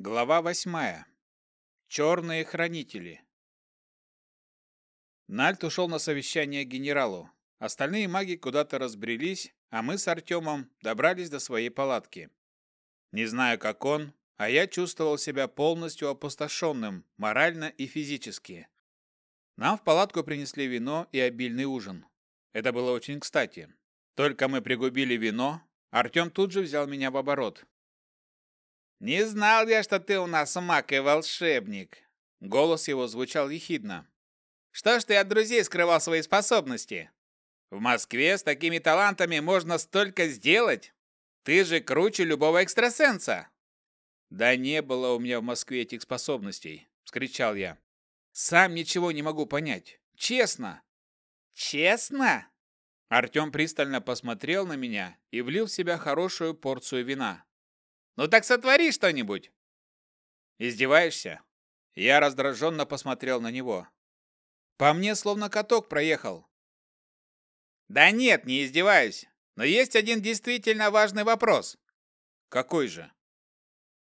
Глава восьмая. Черные хранители. Нальт ушел на совещание к генералу. Остальные маги куда-то разбрелись, а мы с Артемом добрались до своей палатки. Не знаю, как он, а я чувствовал себя полностью опустошенным, морально и физически. Нам в палатку принесли вино и обильный ужин. Это было очень кстати. Только мы пригубили вино, Артем тут же взял меня в оборот. «Не знал я, что ты у нас маг и волшебник!» Голос его звучал ехидно. «Что ж ты от друзей скрывал свои способности? В Москве с такими талантами можно столько сделать! Ты же круче любого экстрасенса!» «Да не было у меня в Москве этих способностей!» — вскричал я. «Сам ничего не могу понять. Честно!» «Честно?» Артем пристально посмотрел на меня и влил в себя хорошую порцию вина. Ну так сотвори что-нибудь!» «Издеваешься?» Я раздраженно посмотрел на него. «По мне словно каток проехал». «Да нет, не издеваюсь. Но есть один действительно важный вопрос». «Какой же?»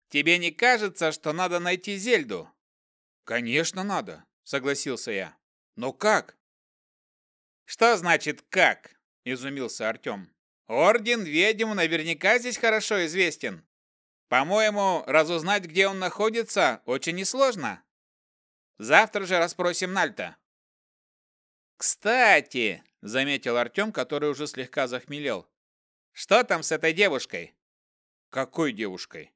«Тебе не кажется, что надо найти Зельду?» «Конечно надо», — согласился я. «Но как?» «Что значит «как»?» — изумился Артем. «Орден ведьм наверняка здесь хорошо известен. По-моему, разузнать, где он находится, очень несложно. Завтра же расспросим Нальта. Кстати, заметил Артем, который уже слегка захмелел. Что там с этой девушкой? Какой девушкой?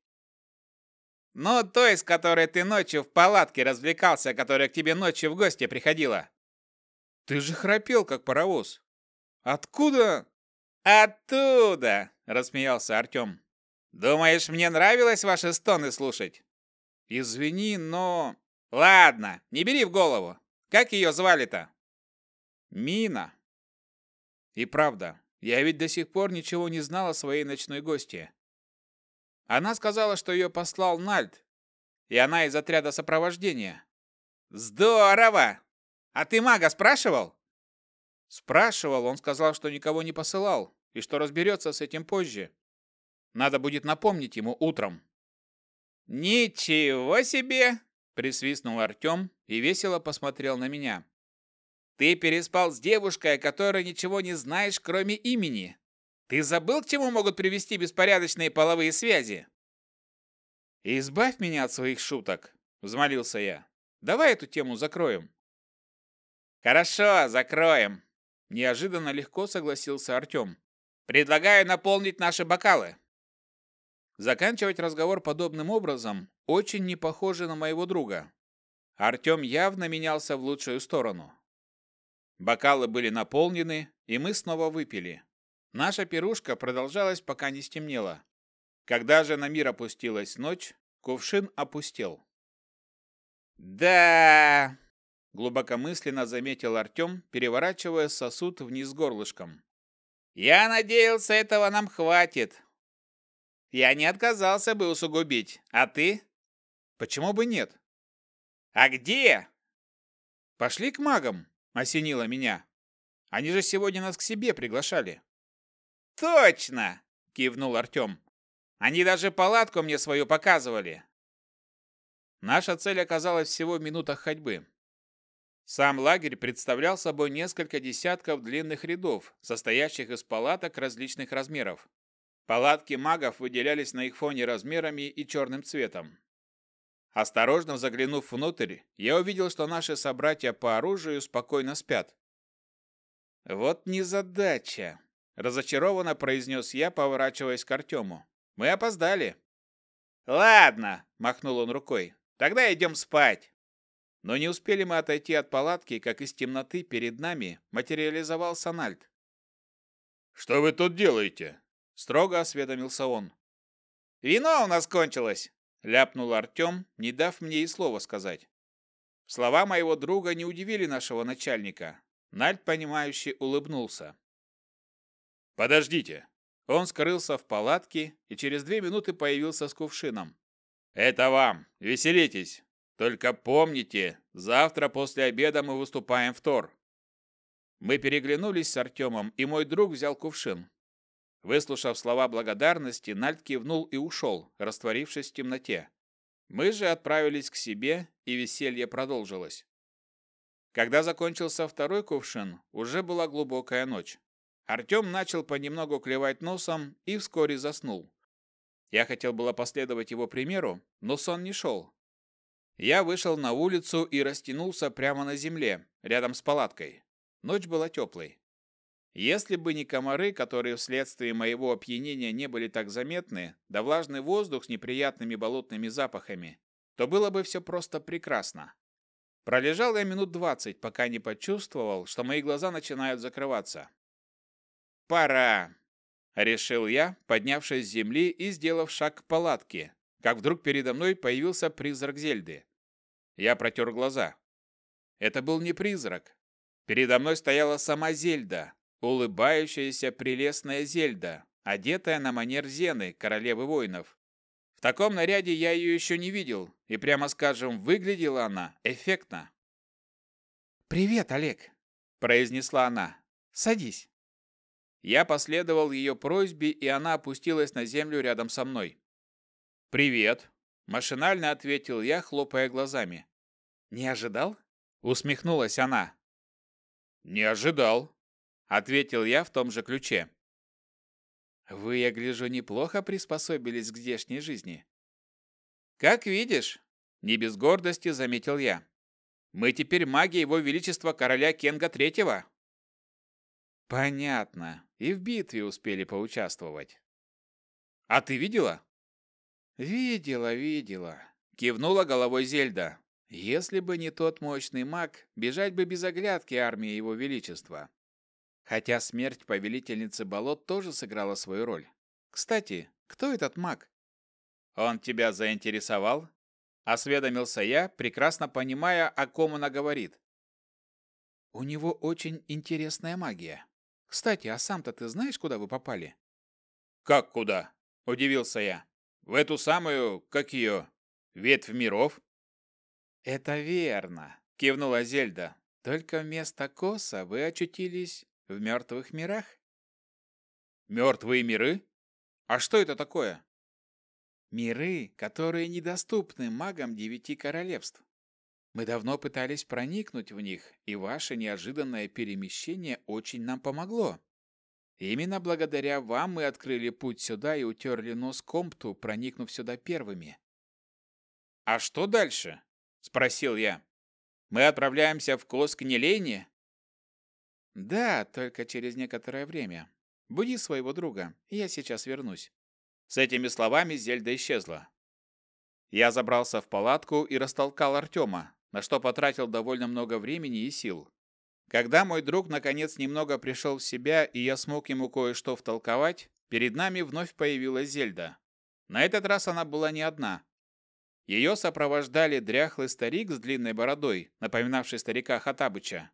Ну, той, с которой ты ночью в палатке развлекался, которая к тебе ночью в гости приходила. Ты же храпел, как паровоз. Откуда? Оттуда, рассмеялся Артем. Думаешь, мне нравилось ваши стоны слушать? Извини, но... Ладно, не бери в голову. Как ее звали-то? Мина. И правда, я ведь до сих пор ничего не знал о своей ночной гости. Она сказала, что ее послал Нальт, и она из отряда сопровождения. Здорово! А ты мага спрашивал? Спрашивал, он сказал, что никого не посылал, и что разберется с этим позже. Надо будет напомнить ему утром. «Ничего себе!» – присвистнул Артем и весело посмотрел на меня. «Ты переспал с девушкой, о которой ничего не знаешь, кроме имени. Ты забыл, к чему могут привести беспорядочные половые связи?» «Избавь меня от своих шуток», – взмолился я. «Давай эту тему закроем». «Хорошо, закроем», – неожиданно легко согласился Артем. «Предлагаю наполнить наши бокалы». Заканчивать разговор подобным образом очень не похоже на моего друга. Артем явно менялся в лучшую сторону. Бокалы были наполнены, и мы снова выпили. Наша пирушка продолжалась, пока не стемнело. Когда же на мир опустилась ночь, кувшин опустел. «Да!» – глубокомысленно заметил Артем, переворачивая сосуд вниз горлышком. «Я надеялся, этого нам хватит. Я не отказался бы усугубить. А ты? Почему бы нет? А где? Пошли к магам, осенило меня. Они же сегодня нас к себе приглашали. Точно, кивнул Артем. Они даже палатку мне свою показывали. Наша цель оказалась всего в минутах ходьбы. Сам лагерь представлял собой несколько десятков длинных рядов, состоящих из палаток различных размеров. Палатки магов выделялись на их фоне размерами и черным цветом. Осторожно заглянув внутрь, я увидел, что наши собратья по оружию спокойно спят. «Вот незадача!» – разочарованно произнес я, поворачиваясь к Артему. «Мы опоздали». «Ладно», – махнул он рукой, – «тогда идем спать». Но не успели мы отойти от палатки, как из темноты перед нами материализовался Нальт. «Что вы тут делаете?» Строго осведомился он. «Вино у нас кончилось!» — ляпнул Артем, не дав мне и слова сказать. Слова моего друга не удивили нашего начальника. Нальт, понимающе улыбнулся. «Подождите!» Он скрылся в палатке и через две минуты появился с кувшином. «Это вам! Веселитесь! Только помните, завтра после обеда мы выступаем в Тор!» Мы переглянулись с Артемом, и мой друг взял кувшин. Выслушав слова благодарности, Нальт кивнул и ушел, растворившись в темноте. Мы же отправились к себе, и веселье продолжилось. Когда закончился второй кувшин, уже была глубокая ночь. Артем начал понемногу клевать носом и вскоре заснул. Я хотел было последовать его примеру, но сон не шел. Я вышел на улицу и растянулся прямо на земле, рядом с палаткой. Ночь была теплой. Если бы не комары, которые вследствие моего опьянения не были так заметны, да влажный воздух с неприятными болотными запахами, то было бы все просто прекрасно. Пролежал я минут двадцать, пока не почувствовал, что мои глаза начинают закрываться. «Пора!» – решил я, поднявшись с земли и сделав шаг к палатке, как вдруг передо мной появился призрак Зельды. Я протер глаза. Это был не призрак. Передо мной стояла сама Зельда, улыбающаяся прелестная Зельда, одетая на манер Зены, королевы воинов. В таком наряде я ее еще не видел, и прямо скажем, выглядела она эффектно. «Привет, Олег», – произнесла она. «Садись». Я последовал ее просьбе, и она опустилась на землю рядом со мной. «Привет», – машинально ответил я, хлопая глазами. «Не ожидал?» – усмехнулась она. «Не ожидал», ответил я в том же ключе. Вы, я гляжу, неплохо приспособились к здешней жизни. Как видишь, не без гордости заметил я. Мы теперь маги его величества короля Кенга Третьего. Понятно. И в битве успели поучаствовать. А ты видела? Видела, видела. Кивнула головой Зельда. Если бы не тот мощный маг, бежать бы без оглядки армии его величества. Хотя смерть повелительницы болот тоже сыграла свою роль. Кстати, кто этот маг? Он тебя заинтересовал? Осведомился я, прекрасно понимая, о ком она говорит. У него очень интересная магия. Кстати, а сам-то ты знаешь, куда вы попали? Как куда? Удивился я. В эту самую, как ее, ветвь миров? Это верно, кивнула Зельда. Только вместо коса вы очутились в мертвых мирах? Мертвые миры? А что это такое? Миры, которые недоступны магам девяти королевств. Мы давно пытались проникнуть в них, и ваше неожиданное перемещение очень нам помогло. Именно благодаря вам мы открыли путь сюда и утерли нос Компту, проникнув сюда первыми. «А что дальше?» – спросил я. «Мы отправляемся в Кос к Нелене?» Да, только через некоторое время. Буди своего друга, я сейчас вернусь. С этими словами Зельда исчезла. Я забрался в палатку и растолкал Артема, на что потратил довольно много времени и сил. Когда мой друг наконец немного пришел в себя, и я смог ему кое-что втолковать, перед нами вновь появилась Зельда. На этот раз она была не одна. Ее сопровождали дряхлый старик с длинной бородой, напоминавший старика Хатабыча,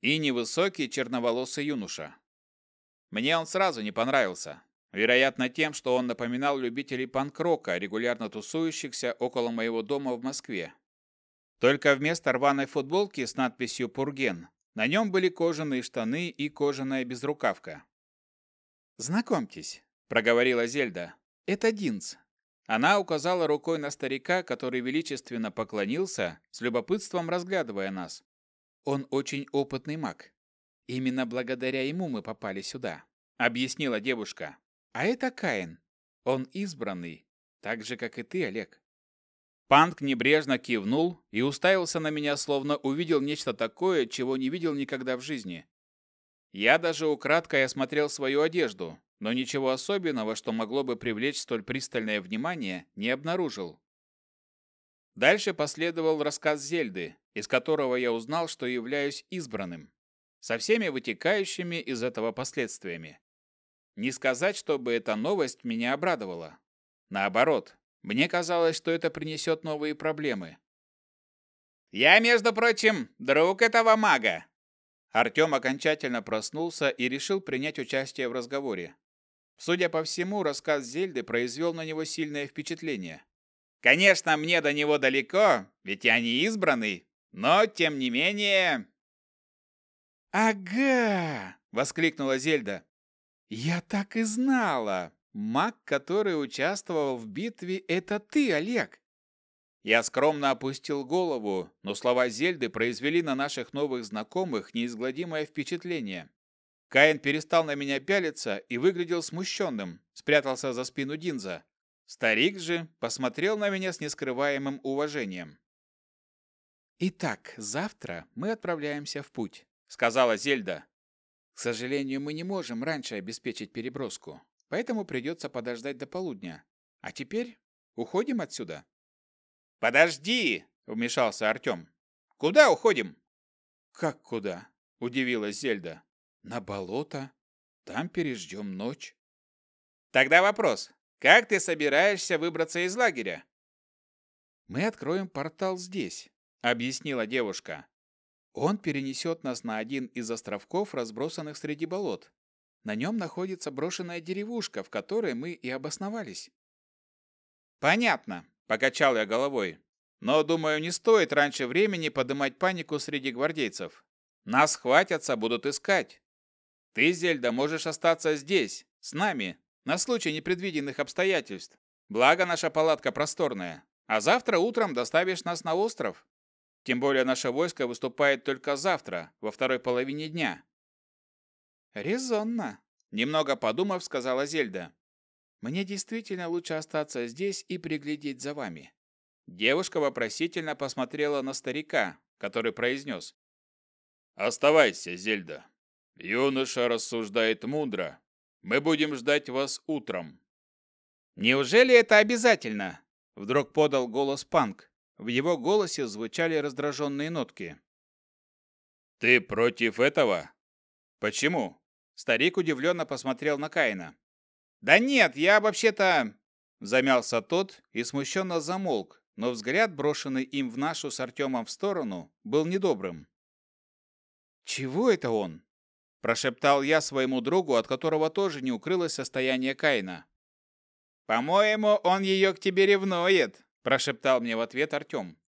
и невысокий черноволосый юноша. Мне он сразу не понравился. Вероятно, тем, что он напоминал любителей панк-рока, регулярно тусующихся около моего дома в Москве. Только вместо рваной футболки с надписью «Пурген» на нем были кожаные штаны и кожаная безрукавка. «Знакомьтесь», — проговорила Зельда, — «это Динц». Она указала рукой на старика, который величественно поклонился, с любопытством разглядывая нас. Он очень опытный маг. Именно благодаря ему мы попали сюда, объяснила девушка. А это Каин. Он избранный, так же как и ты, Олег. Панк небрежно кивнул и уставился на меня, словно увидел нечто такое, чего не видел никогда в жизни. Я даже украдкой осмотрел свою одежду, но ничего особенного, что могло бы привлечь столь пристальное внимание, не обнаружил. Дальше последовал рассказ Зельды, из которого я узнал, что являюсь избранным, со всеми вытекающими из этого последствиями. Не сказать, чтобы эта новость меня обрадовала. Наоборот, мне казалось, что это принесет новые проблемы. «Я, между прочим, друг этого мага!» Артем окончательно проснулся и решил принять участие в разговоре. Судя по всему, рассказ Зельды произвел на него сильное впечатление. Конечно, мне до него далеко, ведь я не избранный, но тем не менее... «Ага!» — воскликнула Зельда. «Я так и знала! Маг, который участвовал в битве, это ты, Олег!» Я скромно опустил голову, но слова Зельды произвели на наших новых знакомых неизгладимое впечатление. Каин перестал на меня пялиться и выглядел смущенным, спрятался за спину Динза. Старик же посмотрел на меня с нескрываемым уважением. «Итак, завтра мы отправляемся в путь», — сказала Зельда. «К сожалению, мы не можем раньше обеспечить переброску, поэтому придется подождать до полудня. А теперь уходим отсюда». «Подожди!» — вмешался Артем. «Куда уходим?» «Как куда?» — удивилась Зельда. «На болото. Там переждем ночь». «Тогда вопрос. Как ты собираешься выбраться из лагеря?» «Мы откроем портал здесь», — объяснила девушка. «Он перенесет нас на один из островков, разбросанных среди болот. На нем находится брошенная деревушка, в которой мы и обосновались». «Понятно», — покачал я головой. «Но, думаю, не стоит раньше времени поднимать панику среди гвардейцев. Нас хватятся, будут искать. Ты, Зельда, можешь остаться здесь, с нами, на случай непредвиденных обстоятельств. Благо наша палатка просторная. А завтра утром доставишь нас на остров. Тем более наше войско выступает только завтра, во второй половине дня. Резонно, немного подумав, сказала Зельда. Мне действительно лучше остаться здесь и приглядеть за вами. Девушка вопросительно посмотрела на старика, который произнес. «Оставайся, Зельда. Юноша рассуждает мудро. Мы будем ждать вас утром». «Неужели это обязательно?» Вдруг подал голос Панк. В его голосе звучали раздраженные нотки. «Ты против этого?» «Почему?» Старик удивленно посмотрел на Каина. «Да нет, я вообще-то...» Замялся тот и смущенно замолк, но взгляд, брошенный им в нашу с Артемом в сторону, был недобрым. «Чего это он?» Прошептал я своему другу, от которого тоже не укрылось состояние Каина. «По-моему, он ее к тебе ревнует», – прошептал мне в ответ Артем.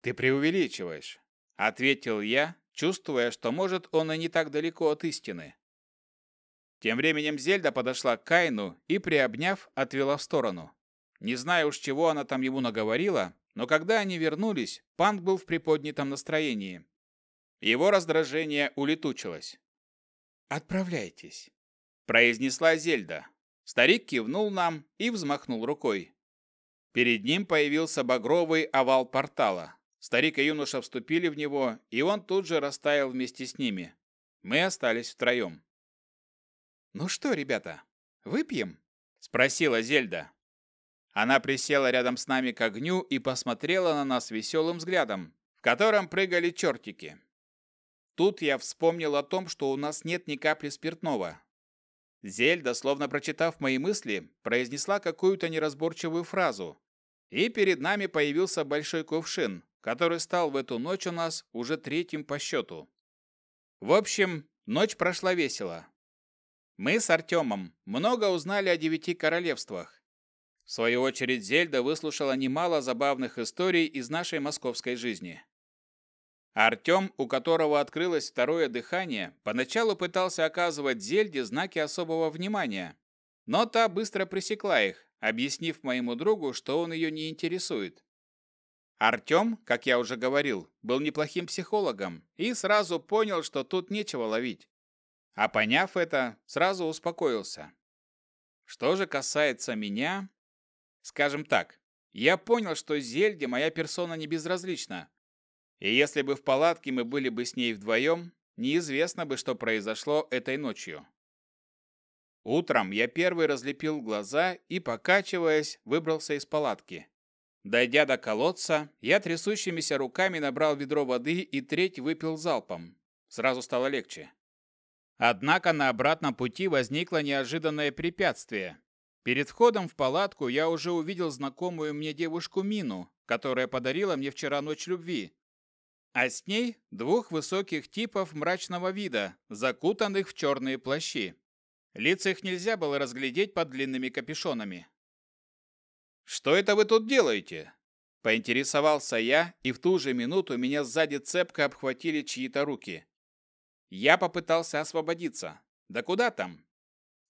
«Ты преувеличиваешь», – ответил я, чувствуя, что, может, он и не так далеко от истины. Тем временем Зельда подошла к Каину и, приобняв, отвела в сторону. Не знаю уж, чего она там ему наговорила, но когда они вернулись, Панк был в приподнятом настроении. Его раздражение улетучилось. «Отправляйтесь», – произнесла Зельда. Старик кивнул нам и взмахнул рукой. Перед ним появился багровый овал портала. Старик и юноша вступили в него, и он тут же растаял вместе с ними. Мы остались втроем. «Ну что, ребята, выпьем?» – спросила Зельда. Она присела рядом с нами к огню и посмотрела на нас веселым взглядом, в котором прыгали чертики. Тут я вспомнил о том, что у нас нет ни капли спиртного. Зельда, словно прочитав мои мысли, произнесла какую-то неразборчивую фразу. И перед нами появился большой кувшин, который стал в эту ночь у нас уже третьим по счету. В общем, ночь прошла весело. Мы с Артемом много узнали о девяти королевствах. В свою очередь Зельда выслушала немало забавных историй из нашей московской жизни. Артем, у которого открылось второе дыхание, поначалу пытался оказывать Зельде знаки особого внимания, но та быстро пресекла их, объяснив моему другу, что он ее не интересует. Артем, как я уже говорил, был неплохим психологом и сразу понял, что тут нечего ловить. А поняв это, сразу успокоился. Что же касается меня, скажем так, я понял, что Зельде моя персона не безразлична, и если бы в палатке мы были бы с ней вдвоем, неизвестно бы, что произошло этой ночью. Утром я первый разлепил глаза и, покачиваясь, выбрался из палатки. Дойдя до колодца, я трясущимися руками набрал ведро воды и треть выпил залпом. Сразу стало легче. Однако на обратном пути возникло неожиданное препятствие. Перед входом в палатку я уже увидел знакомую мне девушку Мину, которая подарила мне вчера ночь любви, а с ней двух высоких типов мрачного вида, закутанных в черные плащи. Лиц их нельзя было разглядеть под длинными капюшонами. «Что это вы тут делаете?» Поинтересовался я, и в ту же минуту меня сзади цепко обхватили чьи-то руки. Я попытался освободиться. Да куда там?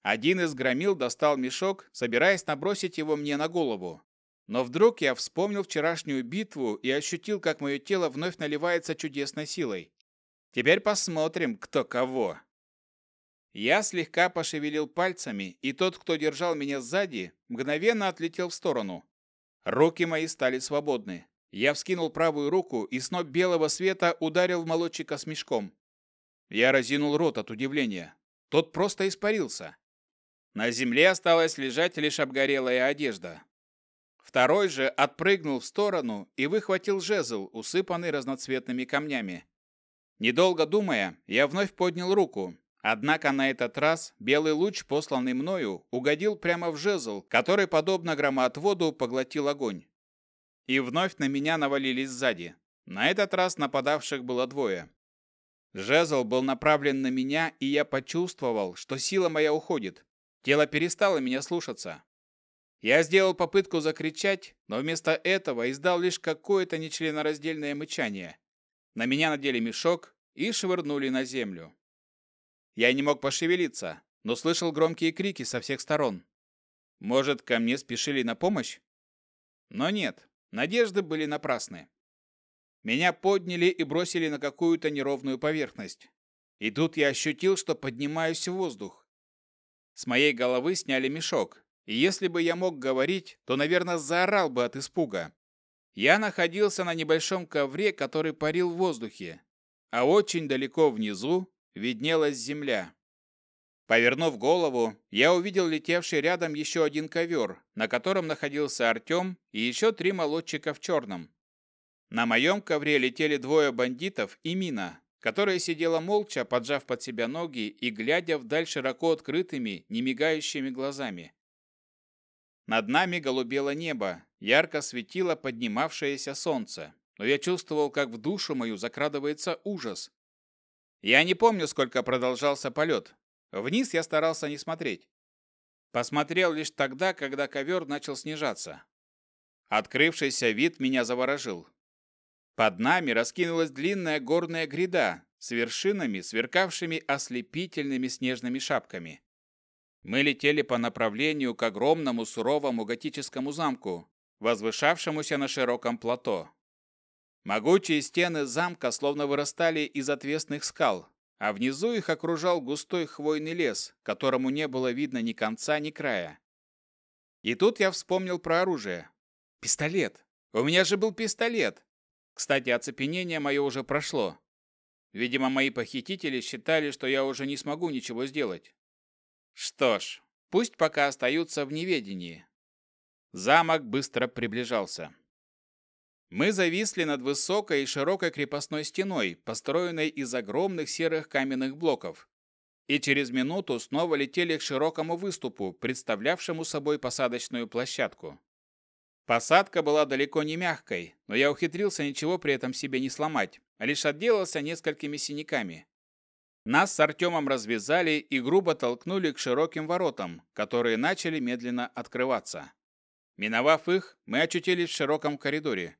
Один из громил достал мешок, собираясь набросить его мне на голову. Но вдруг я вспомнил вчерашнюю битву и ощутил, как мое тело вновь наливается чудесной силой. Теперь посмотрим, кто кого. Я слегка пошевелил пальцами, и тот, кто держал меня сзади, мгновенно отлетел в сторону. Руки мои стали свободны. Я вскинул правую руку и сноп белого света ударил в молодчика с мешком. Я разинул рот от удивления. Тот просто испарился. На земле осталась лежать лишь обгорелая одежда. Второй же отпрыгнул в сторону и выхватил жезл, усыпанный разноцветными камнями. Недолго думая, я вновь поднял руку. Однако на этот раз белый луч, посланный мною, угодил прямо в жезл, который, подобно громоотводу, поглотил огонь. И вновь на меня навалились сзади. На этот раз нападавших было двое. Жезл был направлен на меня, и я почувствовал, что сила моя уходит. Тело перестало меня слушаться. Я сделал попытку закричать, но вместо этого издал лишь какое-то нечленораздельное мычание. На меня надели мешок и швырнули на землю. Я не мог пошевелиться, но слышал громкие крики со всех сторон. Может, ко мне спешили на помощь? Но нет, надежды были напрасны. Меня подняли и бросили на какую-то неровную поверхность. И тут я ощутил, что поднимаюсь в воздух. С моей головы сняли мешок, и если бы я мог говорить, то, наверное, заорал бы от испуга. Я находился на небольшом ковре, который парил в воздухе, а очень далеко внизу виднелась земля. Повернув голову, я увидел летевший рядом еще один ковер, на котором находился Артем и еще три молодчика в черном. На моем ковре летели двое бандитов и Мина, которая сидела молча, поджав под себя ноги и глядя вдаль широко открытыми, немигающими глазами. Над нами голубело небо, ярко светило поднимавшееся солнце, но я чувствовал, как в душу мою закрадывается ужас. Я не помню, сколько продолжался полет. Вниз я старался не смотреть. Посмотрел лишь тогда, когда ковер начал снижаться. Открывшийся вид меня заворожил. Под нами раскинулась длинная горная гряда с вершинами, сверкавшими ослепительными снежными шапками. Мы летели по направлению к огромному суровому готическому замку, возвышавшемуся на широком плато. Могучие стены замка словно вырастали из отвесных скал, а внизу их окружал густой хвойный лес, которому не было видно ни конца, ни края. И тут я вспомнил про оружие. Пистолет. У меня же был пистолет. Кстати, оцепенение мое уже прошло. Видимо, мои похитители считали, что я уже не смогу ничего сделать. Что ж, пусть пока остаются в неведении. Замок быстро приближался. Мы зависли над высокой и широкой крепостной стеной, построенной из огромных серых каменных блоков. И через минуту снова летели к широкому выступу, представлявшему собой посадочную площадку. Посадка была далеко не мягкой, но я ухитрился ничего при этом себе не сломать, а лишь отделался несколькими синяками. Нас с Артемом развязали и грубо толкнули к широким воротам, которые начали медленно открываться. Миновав их, мы очутились в широком коридоре.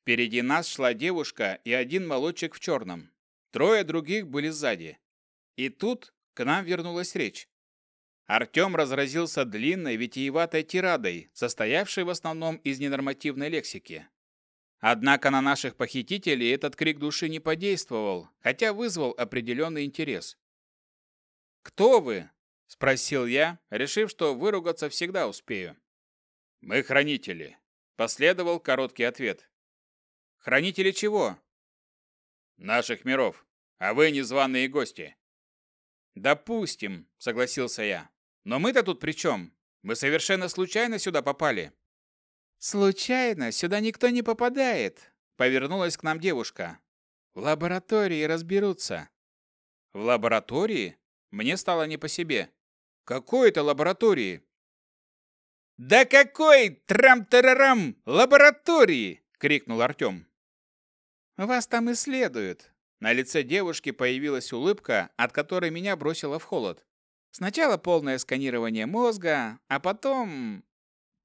Впереди нас шла девушка и один молодчик в черном. Трое других были сзади. И тут к нам вернулась речь. Артем разразился длинной витиеватой тирадой, состоявшей в основном из ненормативной лексики. Однако на наших похитителей этот крик души не подействовал, хотя вызвал определенный интерес. «Кто вы?» – спросил я, решив, что выругаться всегда успею. «Мы хранители», – последовал короткий ответ. «Хранители чего?» «Наших миров, а вы незваные гости». «Допустим», – согласился я. Но мы-то тут при чем? Мы совершенно случайно сюда попали». «Случайно сюда никто не попадает», — повернулась к нам девушка. «В лаборатории разберутся». «В лаборатории?» Мне стало не по себе. «Какой это лаборатории?» «Да какой трам-тарарам лаборатории!» — крикнул Артем. «Вас там исследуют». На лице девушки появилась улыбка, от которой меня бросило в холод. Сначала полное сканирование мозга, а потом...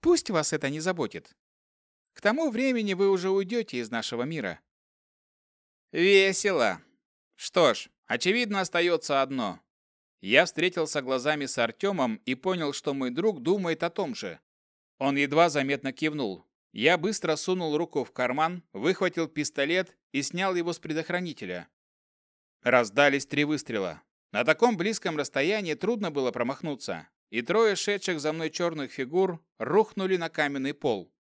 Пусть вас это не заботит. К тому времени вы уже уйдете из нашего мира. Весело. Что ж, очевидно остается одно. Я встретился глазами с Артемом и понял, что мой друг думает о том же. Он едва заметно кивнул. Я быстро сунул руку в карман, выхватил пистолет и снял его с предохранителя. Раздались три выстрела. На таком близком расстоянии трудно было промахнуться, и трое шедших за мной черных фигур рухнули на каменный пол.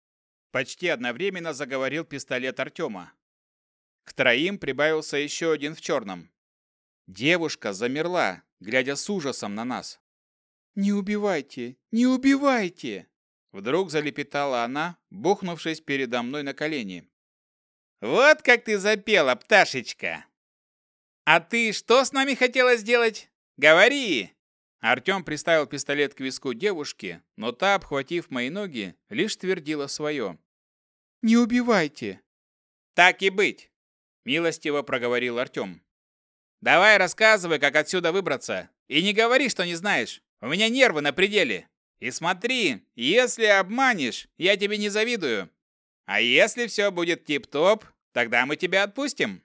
Почти одновременно заговорил пистолет Артема. К троим прибавился еще один в черном. Девушка замерла, глядя с ужасом на нас. «Не убивайте! Не убивайте!» Вдруг залепетала она, бухнувшись передо мной на колени. «Вот как ты запела, пташечка!» «А ты что с нами хотела сделать? Говори!» Артем приставил пистолет к виску девушки, но та, обхватив мои ноги, лишь твердила свое. «Не убивайте!» «Так и быть!» – милостиво проговорил Артем. «Давай рассказывай, как отсюда выбраться. И не говори, что не знаешь. У меня нервы на пределе. И смотри, если обманешь, я тебе не завидую. А если все будет тип-топ, тогда мы тебя отпустим».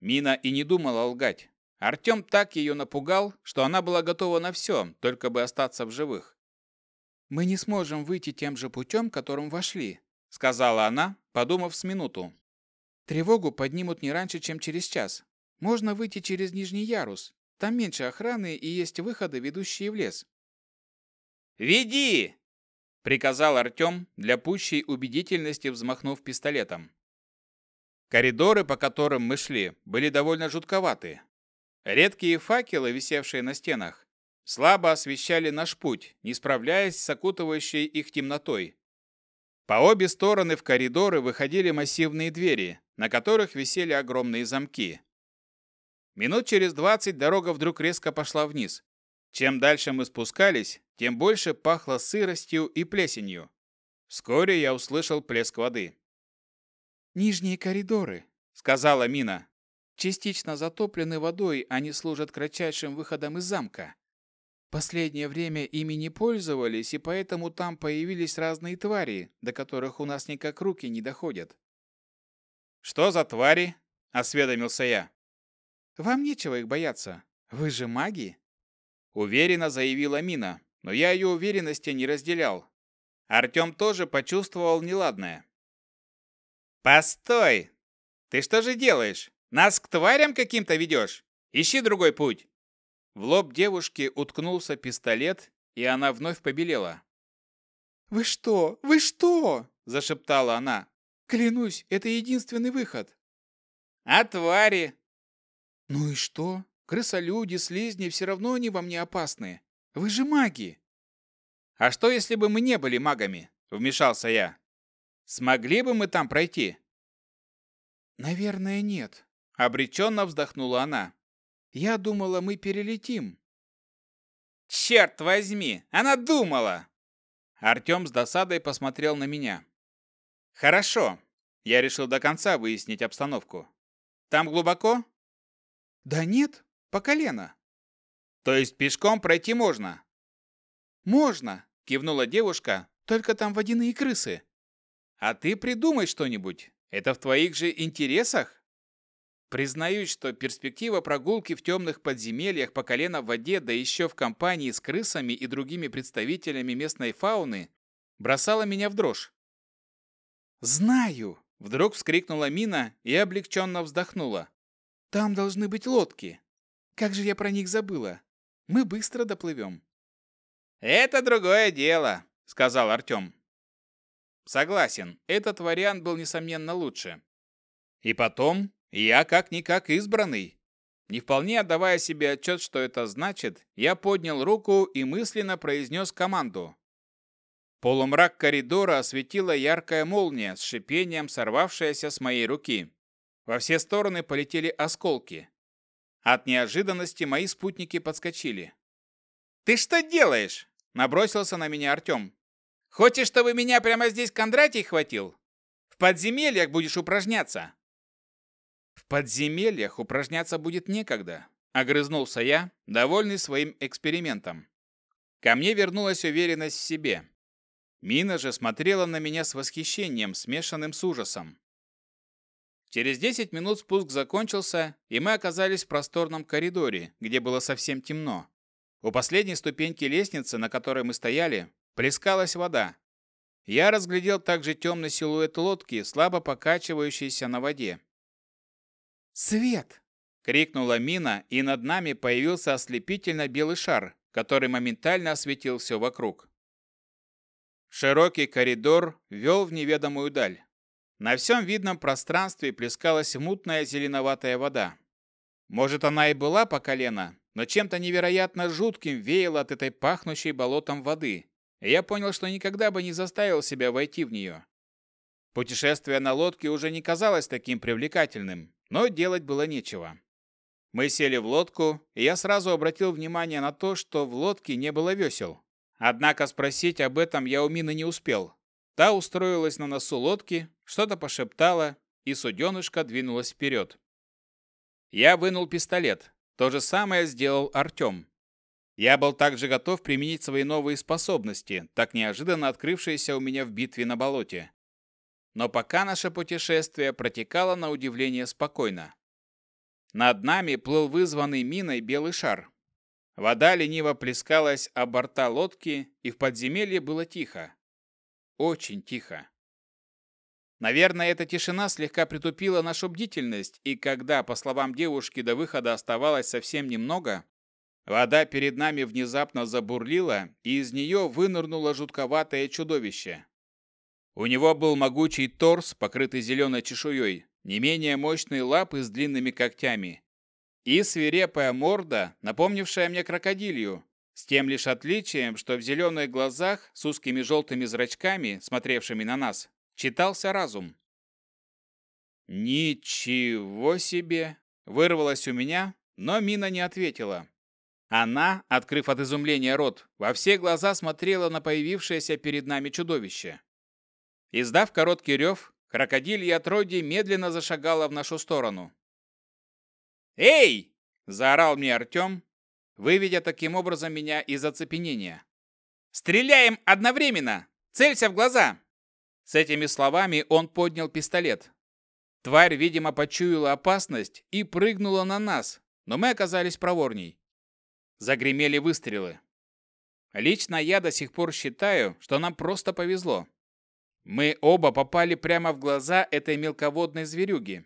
Мина и не думала лгать. Артем так ее напугал, что она была готова на все, только бы остаться в живых. «Мы не сможем выйти тем же путем, которым вошли», — сказала она, подумав с минуту. «Тревогу поднимут не раньше, чем через час. Можно выйти через нижний ярус. Там меньше охраны и есть выходы, ведущие в лес. «Веди!» – приказал Артем, для пущей убедительности взмахнув пистолетом. Коридоры, по которым мы шли, были довольно жутковаты. Редкие факелы, висевшие на стенах, слабо освещали наш путь, не справляясь с окутывающей их темнотой. По обе стороны в коридоры выходили массивные двери, на которых висели огромные замки. Минут через двадцать дорога вдруг резко пошла вниз. Чем дальше мы спускались, тем больше пахло сыростью и плесенью. Вскоре я услышал плеск воды. «Нижние коридоры», — сказала Мина. «Частично затоплены водой, они служат кратчайшим выходом из замка. Последнее время ими не пользовались, и поэтому там появились разные твари, до которых у нас никак руки не доходят». «Что за твари?» — осведомился я. «Вам нечего их бояться. Вы же маги?» Уверенно заявила Мина, но я ее уверенности не разделял. Артем тоже почувствовал неладное. «Постой! Ты что же делаешь? Нас к тварям каким-то ведешь? Ищи другой путь!» В лоб девушки уткнулся пистолет, и она вновь побелела. «Вы что? Вы что?» – зашептала она. «Клянусь, это единственный выход». «А твари?» «Ну и что? Крысолюди, слизни все равно они вам не опасны. Вы же маги. А что, если бы мы не были магами? Вмешался я. Смогли бы мы там пройти? Наверное, нет. Обреченно вздохнула она. Я думала, мы перелетим. Черт возьми, она думала! Артем с досадой посмотрел на меня. Хорошо. Я решил до конца выяснить обстановку. Там глубоко? Да нет, по колено. То есть пешком пройти можно? Можно, кивнула девушка, только там водяные крысы. А ты придумай что-нибудь. Это в твоих же интересах? Признаюсь, что перспектива прогулки в темных подземельях по колено в воде, да еще в компании с крысами и другими представителями местной фауны, бросала меня в дрожь. «Знаю!» – вдруг вскрикнула Мина и облегченно вздохнула. «Там должны быть лодки. Как же я про них забыла? Мы быстро доплывем». «Это другое дело», — сказал Артем. Согласен, этот вариант был, несомненно, лучше. И потом, я как-никак избранный. Не вполне отдавая себе отчет, что это значит, я поднял руку и мысленно произнес команду. Полумрак коридора осветила яркая молния с шипением, сорвавшаяся с моей руки. Во все стороны полетели осколки. От неожиданности мои спутники подскочили. «Ты что делаешь?» – набросился на меня Артем. «Хочешь, чтобы меня прямо здесь Кондратий хватил? В подземельях будешь упражняться!» «В подземельях упражняться будет некогда», – огрызнулся я, довольный своим экспериментом. Ко мне вернулась уверенность в себе. Мина же смотрела на меня с восхищением, смешанным с ужасом. Через 10 минут спуск закончился, и мы оказались в просторном коридоре, где было совсем темно. У последней ступеньки лестницы, на которой мы стояли, плескалась вода. Я разглядел также темный силуэт лодки, слабо покачивающийся на воде. «Свет!» — крикнула Мина, и над нами появился ослепительно белый шар, который моментально осветил все вокруг. Широкий коридор вел в неведомую даль. На всем видном пространстве плескалась мутная зеленоватая вода. Может, она и была по колено, но чем-то невероятно жутким веяло от этой пахнущей болотом воды, и я понял, что никогда бы не заставил себя войти в нее. Путешествие на лодке уже не казалось таким привлекательным, но делать было нечего. Мы сели в лодку, и я сразу обратил внимание на то, что в лодке не было весел. Однако спросить об этом я у Мины не успел. Та устроилась на носу лодки, что-то пошептала, и суденышко двинулось вперед. Я вынул пистолет. То же самое сделал Артем. Я был также готов применить свои новые способности, так неожиданно открывшиеся у меня в битве на болоте. Но пока наше путешествие протекало на удивление спокойно. Над нами плыл вызванный миной белый шар. Вода лениво плескалась о борта лодки, и в подземелье было тихо. Очень тихо. Наверное, эта тишина слегка притупила нашу бдительность, и когда, по словам девушки, до выхода оставалось совсем немного, вода перед нами внезапно забурлила, и из нее вынырнуло жутковатое чудовище. У него был могучий торс, покрытый зеленой чешуей, не менее мощные лапы с длинными когтями. И свирепая морда, напомнившая мне крокодилью, с тем лишь отличием, что в зеленых глазах с узкими желтыми зрачками, смотревшими на нас, читался разум. «Ничего себе!» – вырвалось у меня, но Мина не ответила. Она, открыв от изумления рот, во все глаза смотрела на появившееся перед нами чудовище. Издав короткий рев, Крокодилья отродье медленно зашагала в нашу сторону. «Эй!» – заорал мне Артем, выведя таким образом меня из оцепенения. «Стреляем одновременно! Целься в глаза!» С этими словами он поднял пистолет. Тварь, видимо, почуяла опасность и прыгнула на нас, но мы оказались проворней. Загремели выстрелы. Лично я до сих пор считаю, что нам просто повезло. Мы оба попали прямо в глаза этой мелководной зверюги.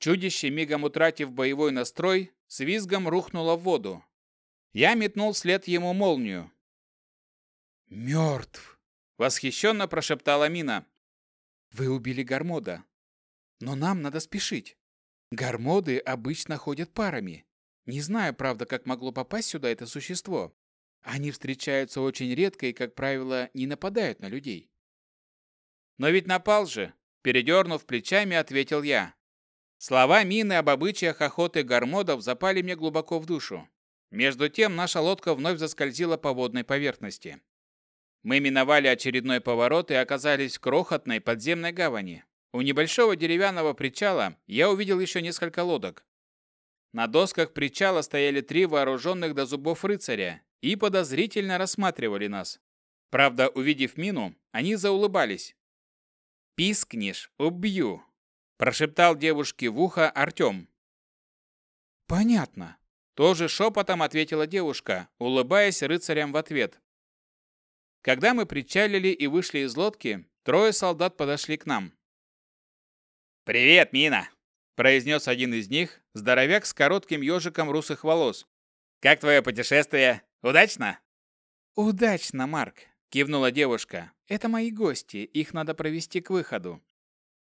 Чудище, мигом утратив боевой настрой, с визгом рухнуло в воду. Я метнул вслед ему молнию. «Мертв!» — восхищенно прошептала Мина. «Вы убили Гармода. Но нам надо спешить. Гармоды обычно ходят парами. Не знаю, правда, как могло попасть сюда это существо. Они встречаются очень редко и, как правило, не нападают на людей. Но ведь напал же, передернув плечами, ответил я. Слова Мины об обычаях охоты гармодов запали мне глубоко в душу. Между тем наша лодка вновь заскользила по водной поверхности. Мы миновали очередной поворот и оказались в крохотной подземной гавани. У небольшого деревянного причала я увидел еще несколько лодок. На досках причала стояли три вооруженных до зубов рыцаря и подозрительно рассматривали нас. Правда, увидев мину, они заулыбались. «Пискнешь, убью!» – прошептал девушке в ухо Артем. «Понятно», – тоже шепотом ответила девушка, улыбаясь рыцарям в ответ. Когда мы причалили и вышли из лодки, трое солдат подошли к нам. «Привет, Мина!» – произнес один из них, здоровяк с коротким ежиком русых волос. «Как твое путешествие? Удачно?» «Удачно, Марк!» – кивнула девушка. «Это мои гости, их надо провести к выходу».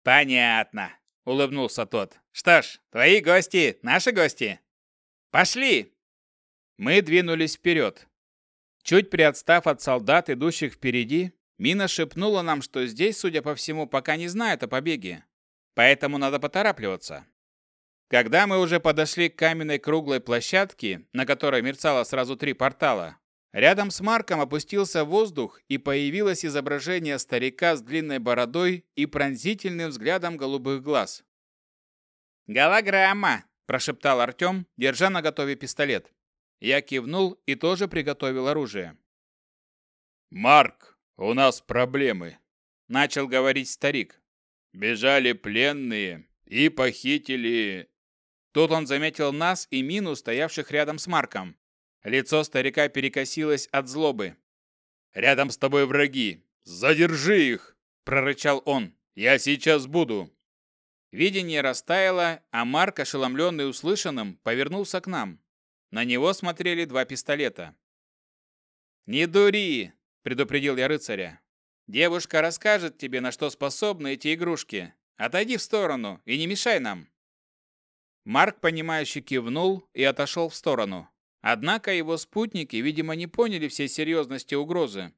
«Понятно», – улыбнулся тот. «Что ж, твои гости – наши гости. Пошли!» Мы двинулись вперед. Чуть приотстав от солдат, идущих впереди, Мина шепнула нам, что здесь, судя по всему, пока не знают о побеге. Поэтому надо поторапливаться. Когда мы уже подошли к каменной круглой площадке, на которой мерцало сразу три портала, Рядом с Марком опустился воздух, и появилось изображение старика с длинной бородой и пронзительным взглядом голубых глаз. «Голограмма!» – прошептал Артем, держа на готове пистолет. Я кивнул и тоже приготовил оружие. «Марк, у нас проблемы», – начал говорить старик. «Бежали пленные и похитили...» Тут он заметил нас и Мину, стоявших рядом с Марком. Лицо старика перекосилось от злобы. Рядом с тобой враги. Задержи их!» – прорычал он. «Я сейчас буду!» Видение растаяло, а Марк, ошеломленный услышанным, повернулся к нам. На него смотрели два пистолета. «Не дури!» – предупредил я рыцаря. «Девушка расскажет тебе, на что способны эти игрушки. Отойди в сторону и не мешай нам!» Марк, понимающе кивнул и отошел в сторону. Однако его спутники, видимо, не поняли всей серьезности угрозы.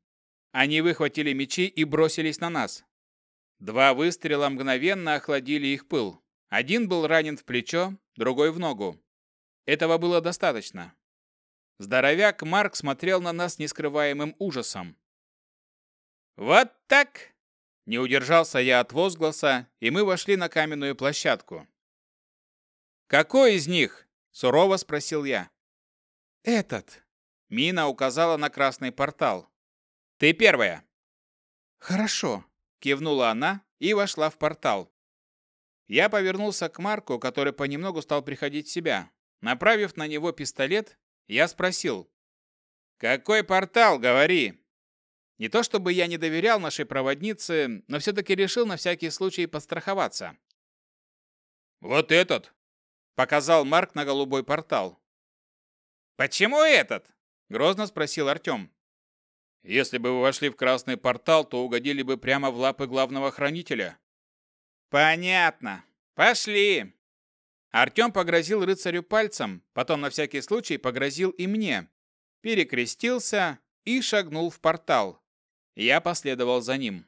Они выхватили мечи и бросились на нас. Два выстрела мгновенно охладили их пыл. Один был ранен в плечо, другой в ногу. Этого было достаточно. Здоровяк Марк смотрел на нас с нескрываемым ужасом. «Вот так!» Не удержался я от возгласа, и мы вошли на каменную площадку. «Какой из них?» – сурово спросил я. «Этот». Мина указала на красный портал. «Ты первая». «Хорошо», – кивнула она и вошла в портал. Я повернулся к Марку, который понемногу стал приходить в себя. Направив на него пистолет, я спросил. «Какой портал, говори?» Не то чтобы я не доверял нашей проводнице, но все-таки решил на всякий случай подстраховаться. «Вот этот!» Показал Марк на голубой портал. «Почему этот?» Грозно спросил Артем. «Если бы вы вошли в красный портал, то угодили бы прямо в лапы главного хранителя». «Понятно. Пошли!» Артем погрозил рыцарю пальцем, потом на всякий случай погрозил и мне, перекрестился и шагнул в портал. Я последовал за ним.